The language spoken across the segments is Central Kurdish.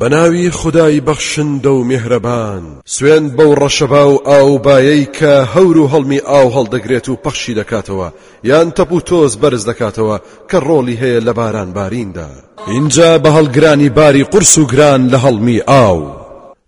بەناوی خودای بەخشندە و میهرەبان. سوێند بەو ڕەشەبا و ئاوبایەی کە هەور و هەڵمی ئاو هەڵدەگرێت و پەخشی دەکاتەوە، یان تەپ و تۆز بەرز دەکاتەوە کە ڕۆڵی هەیە لە باران باریندا. ئینجا بە هەڵگرانی باری قورس و گران لە هەڵمی ئاو.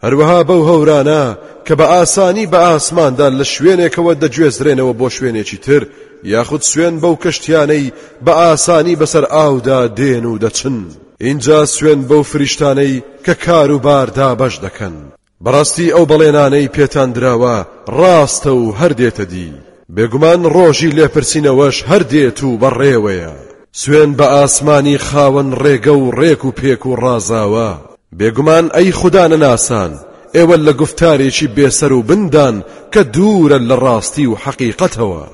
هەروەها بەو هەورانە کە بە ئاسانی بە ئاسماندا لە شوێنێکەوە دەگوێزرێنەوە بۆ شوێنێکی تر، یاخود سوێن بەو کەشتیانەی بە ئاسانی بەسەر ئاودا دێن و دەچن. ئینجا سوێند بەو فریشتانەی کە کار و بار دابەش دەکەن بەڕاستی ئەو بەڵێنانەی پێتان دراوە ڕاستە و هەر دێتە دی بێگومان ڕۆژی لێپرسینەوەش هەر دێت و بەڕێوەیە سوێن بە ئاسمانی خاوەن ڕێگە و ڕێک و پێک و ڕازاوە بێگومان ئەی خودا نەناسان ئێوە لە گفتارێکی بێسەر و بندان کە دوورە لە ڕاستی و حەقیقەتەوە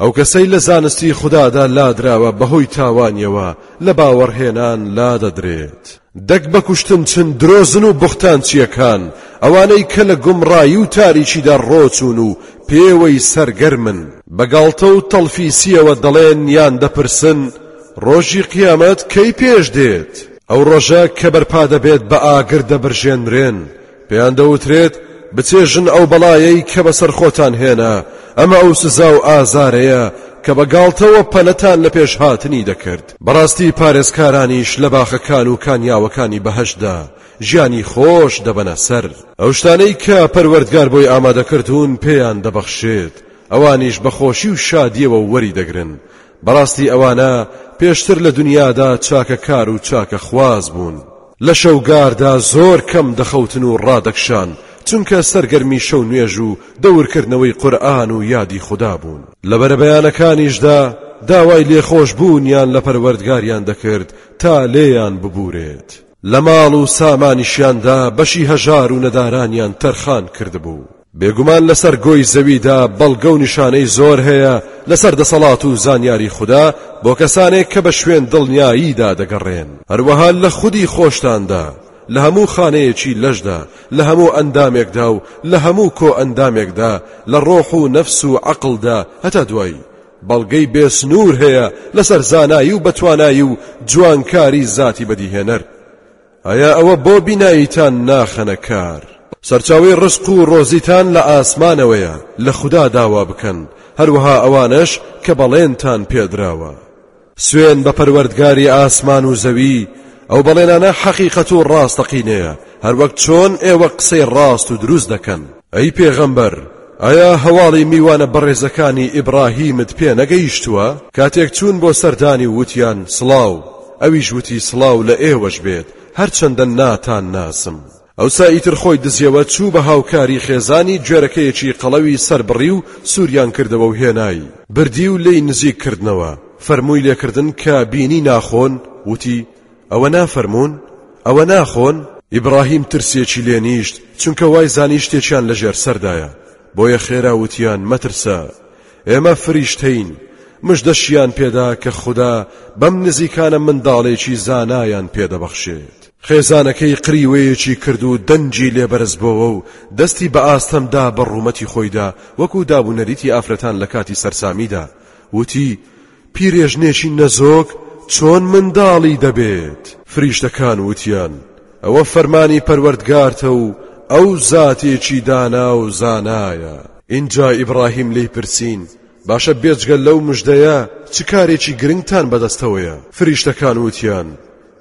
ئەو کەسەی لە زانستی خودادا لادراوە بەهۆی تاوانیەوە لە باوەڕهێنان لادەدرێت دەک بە کوشتن چن درۆزن و بوختانچیەکان ئەوانەی کە لە گومڕایی و تاریکیدا ڕۆچوون و پێوەی سەرگەرمن بە گاڵتە و تەڵفیسیەوە دەڵێن یان دەپرسن ڕۆژی قیامەت کەی پێش دێت؟ ئەو ڕۆژە کە بەرپا دەبێت بە ئاگر دەبرژێنرێن پێیان دەوترێت بچێژن ئەو بەڵایەی کە بەسەر خۆتان هێنا ئەمە ئەو سزا و ئازارەیە کە بە گاڵتەوە پەنەتان لە پێش هاتنی دەکرد بەڕاستی پارێزکارانیش لە باخەکان و کانیاوەکانی بەهشدا ژیانی خۆش دەبەنە سەر ئەو شتانەی کە پەروەردگار بۆی ئامادەکردوون پێیان دەبەخشێت ئەوانیش بەخۆشی و شادیەوە وەری دەگرن بەڕاستی ئەوانە پێشتر لە دنیادا چاکە کار و چاکە خواز بوون لە شەوگاردا زۆر کەم دەخەوتن و ڕادەکشان چونکە سەرگەرمی شەو نوێژ و دەورکردنەوەی قورئان و یادی خودا بوون لە بەرەبەیانەکانیشدا داوای لێخۆش بوونیان لە پەروەردگاریان دەکرد تا لێیان ببورێت لە ماڵ و سامانیشیاندا بەشی هەژار و نەدارانیان تەرخان کردبوو. بێگومان لەسەر گۆی زەویدا بەڵگە و نیشانەی زۆر هەیە لەسەر دەسەڵات و زانیاری خوددا بۆ کەسانێک کە بە شوێن دڵنیاییدا دەگەڕێن هەروەها لە خودی خۆشتاندا لە هەموو خانەیەکی لەشدا لە هەموو ئەندامێکدا و لە هەموو کۆ ئەندامێکدا لە ڕۆح و نەفس و عەقلدا هەتا دوایی بەڵگەی بێسنوور هەیە لەسەر زانایی و بەتوانایی و جوانکاری زاتی بەدیهێنەر ئایا ئەوە بۆ بیناییتان ناخەنە کار سەرچاوەی ڕزق و ڕۆزیتان لە ئاسمانەوەیە لە خودا داوا بکەن هەروەها ئەوانەش کە بەڵێنتان پێدراوە سوێن بە پەروەردگاری ئاسمان و زەوی ئەو بەڵێنانە حەقیقەت و ڕاستەقینەیە هەروەک چۆن ئێوە قسەی ڕاست و دروست دەکەن ئەی پێغەمبەر ئایا هەواڵی میوانە بەڕێزەکانی ئیبڕاهیمت پێ نەگەیشتووە کاتێک چوون بۆ سەردانی و وتیان سڵاو ئەویش وتی سڵاو لە ئێوەش بێت هەرچەندە ناتان ناسم ئەوسا ئیتر خۆی دزیەوە چوو بە هاوکاری خێزانی گوێرەکەیەکی قەڵەوی سەربڕی و سووریان کردەوە و هێنای بردی و لی نزیک کردنەوە فەرمووی لێکردن کە بینی ناخۆن وتی ئەوە نافەرموون؟ ئەوە ناخۆن؟ ئیبراهیم ترسێکی لێ نیشت چونکە وای زانی شتێکیان لە ژێر سەردایە بۆیە خێرا وتیان مەترسە ئێمە فریشتەین مژدەشیان پێدا کە خوددا بەم نزیکانە منداڵێکی زانایان پێدەبەخشێت خێزانەکەی قریوەیەکی کرد و دەنگی لێبەرز بۆوە و دەستی بە ئاستەمدا بە ڕوومەتی خۆیدا وەکو دابوونەریتی ئافرەتان لە کاتی سەرسامیدا وتی پیرێژنێکی نەزۆک چۆن منداڵی دەبێت؟ فریشتەکان وتیان، ئەوە فەرمانی پەروەردگارتە و ئەو زاتێکی دانا و زانایە. ئینجا ئیبڕاهیم لێی پرسین، باشە بێجگە لەو مژدەیە چ کارێکی گرنگتان بەدەستەوەیە؟ فریشتەکان وتیان،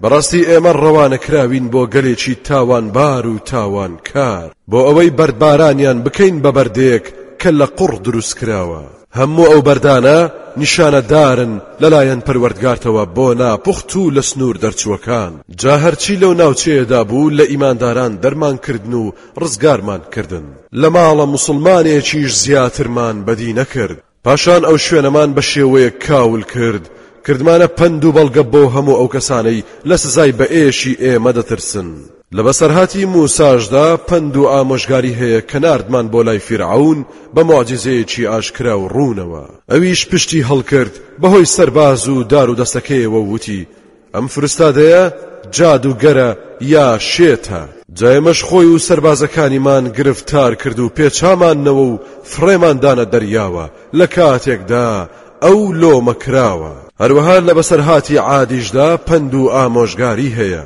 بەڕاستی ئێمە ڕەوانەکراوین بۆ گەلێکی تاوانبار و تاوانکار بۆ ئەوەی بەردبارانیان بکەین بە بەردێک کە لە قوڕ دروستکراوە هەموو ئەو بەردانە نیشانەدارن لەلایەن پەروەردگارتەوە بۆ ناپوخت و لە سنوور دەرچووەکان جا هەرچی لەو ناوچەیەدا بوو لە ئیمانداران دەرمان کردن و ڕزگارمان کردن لە ماڵە موسڵمانێکیش زیاترمان بەدی نەکرد پاشان ئەو شوێنەمان بە شێوەیەک کاول کرد کردمانە پەند و بەڵگە بۆ هەموو ئەو کەسانەی لە سزای بەئێشی ئێمە دەترسن. لە بەسەرهاتی موساشدا پەند و ئامۆژگاری هەیە کە ناردمان بۆ لای فیرعەون بە موعجیزەیەکی ئاشکرا و ڕوونەوە ئەویش پشتی هەڵکرد بەهۆی سەرباز و دارودەستەکەیەوە و وتی، ئەم فرستادەیە جادووگەرە یا شێتە جا ئێمەش خۆی و سەربازەکانیمان گرفتار کرد و پێچامانەوە و فڕێماندانە دەریاوە لە کاتێکدا ئەو لۆمە کراوە هەروەها لە بەسەرهاتی عادیشدا پەند و ئامۆژگاری هەیە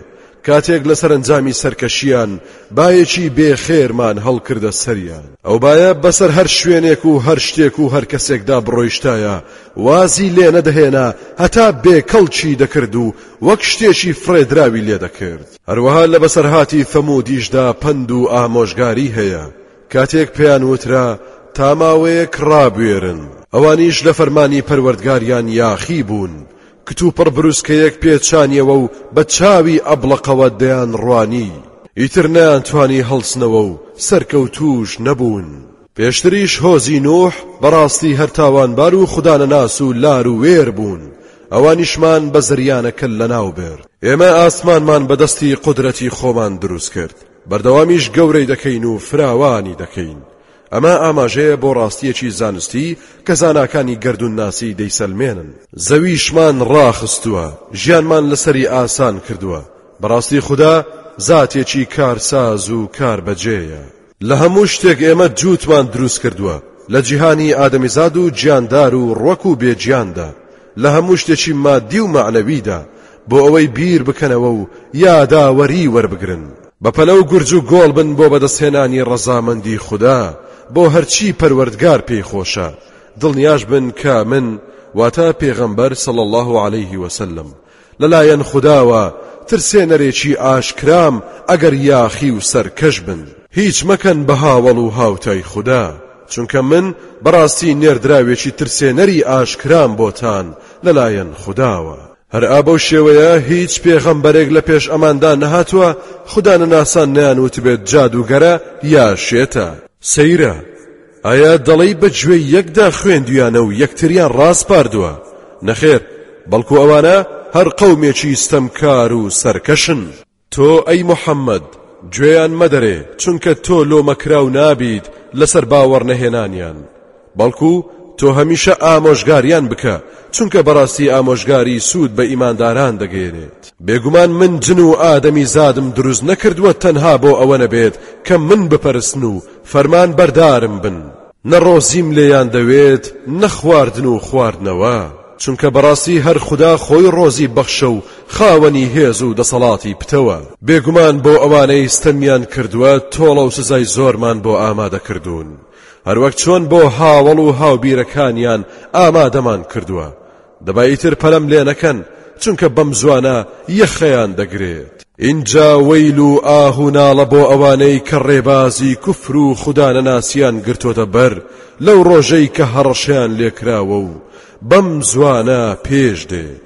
کاتێک لە سەرنجامی سەرکەشیان بایەکی بێخێرمان هەڵکردە سەریان ئەو بایە بەسەر هەر شوێنێک و هەر شتێک و هەر کەسێکدا بڕۆیشتایە وازی لێ نەدەهێنا هەتا بێ کەڵکی دەکرد و وەک شتێکی فڕێدراوی لێ دەکرد. هەروەها لە بەسەرهاتی ثەمودیشدا پەند و ئامۆژگاری هەیە، کاتێک پێیان وترا، تا ماوەیەک ڕابوێرن، ئەوانیش لە فەرمانی پەروەردگاریان یاخی بوون، کتوپڕ بروسکەیەک پێچانیەوە و بە چاوی ئەبڵەقەوە دەیانڕوانی، ئیتر نەیانتوانی هەڵسنەوە و سەرکەوتووش نەبوون. پێشتریش هۆزی نوح بەڕاستی هەر تاوانبار و خودانەناس و لار و وێر بوون، ئەوانیشمان بە زریانەکە لەناو برد. ئێمە ئاسمانمان بە دەستی قودرەتی خۆمان دروست کرد، بەردەوامیش گەورەی دەکەین و فراوانی دەکەین. ئەمە ئاماژەیە بۆ ڕاستییەکی زانستی کە زاناکانی گەردوونناسی دەیسەلمێنن. زەویشمان ڕاخستووە، ژیانمان لەسەری ئاسان کردووە. بەڕاستی خودا زاتێکی کارساز و کاربەجێیە. لە هەموو شتێک ئێمە جووتمان دروست کردووە، لە جیهانی ئادەمیزاد و گیاندار و ڕوەک و بێ گیاندا، لە هەموو شتێکی مادی و مەعنەویدا، بۆ ئەوەی بیر بکەنەوە و یاداوەری وەربگرن. بە پەلە و گورج و گۆڵ بن بۆ بەدەستهێنانی ڕەزامەندی خودا بۆ هەرچی پەروەردگار پێی خۆشە، دڵنیاش بن کە من، واتە پێغەمبەر صلی اللە علیه وسلم، لەلایەن خوداوە ترسێنەرێکی ئاشکرام ئەگەر یاخی و سەرکەش بن. هیچ مەکەن بە هاوەڵ و هاوتای خودا، چونکە من بەڕاستی نێردراوێکی ترسێنەری ئاشکرام بۆتان لەلایەن خوداوە. هەرا بەو شێوەیە هیچ پێغەمبەرێک لە پێش ئەماندا نەهاتووە خودا نەناسان نەیانوتبێت جادووگەرە یا شێتە. سەیرە، ئایا دەڵێی بە گوێی یەکدا خوێندویانە و یەکتریان ڕاسپاردووە نەخێر بەڵکو ئەوانە هەر قەومێکی ستەمکار و سەرکەشن تۆ ئەی محەممەد گوێیان مەدەرێ چونکە تۆ لۆمەکراو نابیت لەسەر باوەڕنەهێنانیان بەڵکو تۆ هەمیشە ئامۆژگاریان بکە چونکە بەڕاستی ئامۆژگاری سوود بە ئیمانداران دەگەێنێت بێگومان من جن و ئادەمی زادم دروست نەکردووە تەنها بۆ ئەوە نەبێت کە من بپەرسن و فەرمان بەردارم بن، نە ڕۆزیم لێیان دەوێت نە خواردن و خواردنەوە، چونکە بەڕاستی هەر خودا خۆی ڕۆزی بەخشە و خاوەنی هێز و دەسەڵاتی پتەوە، بێگومان بۆ ئەوانەی ستەمیان کردووە تۆڵە و سزای زۆرمان بۆ ئامادەکردوون، هەروەک چۆن بۆ هاوەڵ و هاوبیرەکانیان ئامادەمان کردووە، دەبا ئیتر پەلەم لێ نەکەن چونکە بەم زوانە یەخەیان دەگرێت ئینجا وەیل و ئاه و ناڵە بۆ ئەوانەی کە ڕێبازی کوفر و خودا نەناسیان گرتۆتە بەر لەو ڕۆژەی کە هەڕەشەیان لێکراوە و بەم زوانە پێش دێت